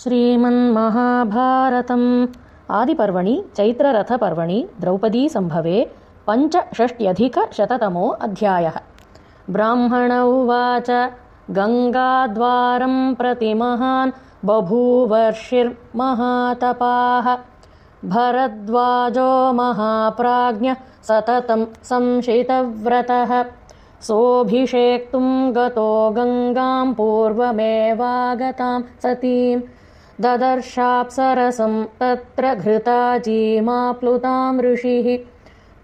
श्रीमन्महाभारतम्। आदिपर्वणि चैत्ररथपर्वणि द्रौपदीसम्भवे पञ्चषष्ट्यधिकशततमो अध्यायः। ब्राह्मण उवाच गङ्गाद्वारं प्रतिमहान् बभूवर्षिर्महातपाः। भरद्वाजो महाप्राज्ञः सततं संशितव्रतः। सोऽभिषेक्तुं गतो गङ्गां पूर्वमेवागतां सतीम् ददर्शाप्सरसं तत्र घृताजीमाप्लुतां ऋषिः।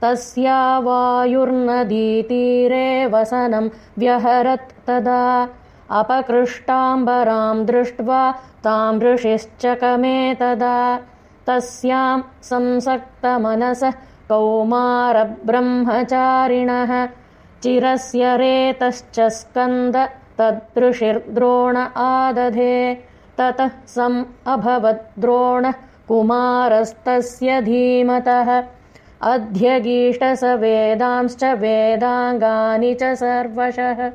तस्या वायुर्नदीतीरे वसनं व्यहरत् तदा। अपकृष्टाम्बरां दृष्ट्वा तां ऋषिश्चकमे तदा। तस्यां संसक्तमनसः कौमारब्रह्मचारिणः। चिरस्य रेतश्च स्कन्द तदृषिर्द्रोण आदधे ततः सम् अभवद्द्रोणः कुमारस्तस्य धीमतः। अध्यगीष्टस वेदांश्च वेदाङ्गानि च सर्वशः।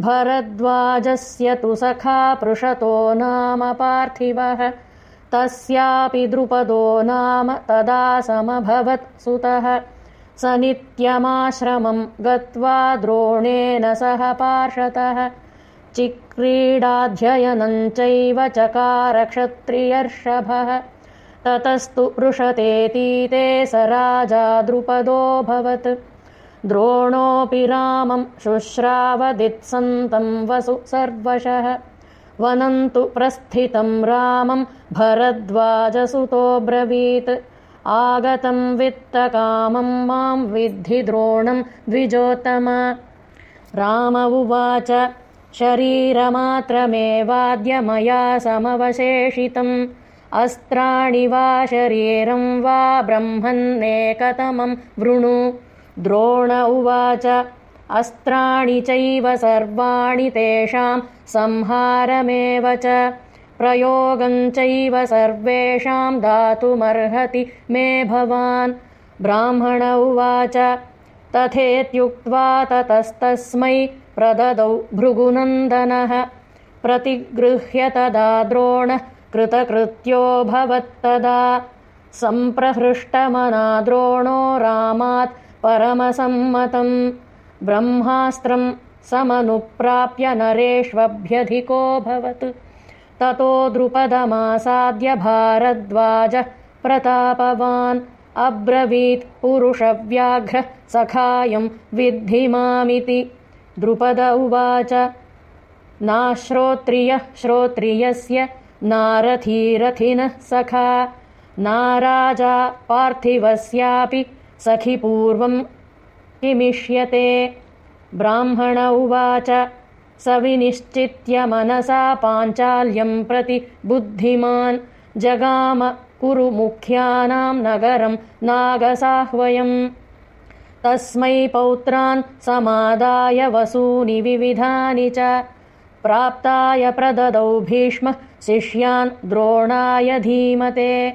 भरद्वाजस्य तु सखा पृषतो नाम पार्थिवः। तस्यापि द्रुपदो नाम तदा समभवत् सुतः। स नित्यमाश्रमम् गत्वा द्रोणेन सह पार्षतः चिक्रीडाध्ययनम् चैव चकारक्षत्रियर्षभः। ततस्तु पृषतेतीते स राजा द्रुपदोऽभवत् द्रोणोऽपि रामम् शुश्रावदित्सन्तम् वसु सर्वशः। वनन्तु प्रस्थितम् रामम् भरद्वाजसुतोऽब्रवीत् आगतम् वित्तकामम् माम् विद्धि द्रोणम् द्विजोत्तम। राम उवाच शरीरमात्रमेवाद्य मया समवशेषितम्। अस्त्राणि वा शरीरं वा ब्रह्मन्नेकतमं वृणु। द्रोण उवाच अस्त्राणि चैव सर्वाणि तेषां संहारमेव च। प्रयोगं चैव सर्वेषां दातुमर्हति मे भवान्। ब्राह्मण उवाच तथेत्युक्त्वा ततस्तस्मै प्रददौ भृगुनन्दनः। प्रतिगृह्य तदा द्रोणः कृतकृत्योऽभवत्तदा सम्प्रहृष्टमना द्रोणो रामात् परमसम्मतम्। ब्रह्मास्त्रम् समनुप्राप्य नरेष्वभ्यधिकोऽभवत् ततो द्रुपदमासाद्य भारद्वाजः प्रतापवान्। अब्रवीत् पुरुषव्याघ्रः सखायम् विद्धि मामिति द्रुपद उवाच। नाश्रोत्रियः श्रोत्रियस्य नारथीरथिनः सखा। नाराजा पार्थिवस्यापि सखि पूर्वम् किमिष्यते। ब्राह्मण उवाच। स विनिश्चित्य मनसा पाञ्चाल्यम् प्रति बुद्धिमान्। जगाम कुरु मुख्यानाम् नगरम् नागसाह्वयम् तस्मै पौत्रान् समादाय वसूनि विविधानि च। प्राप्ताय प्रददौ भीष्मः शिष्यान् द्रोणाय धीमते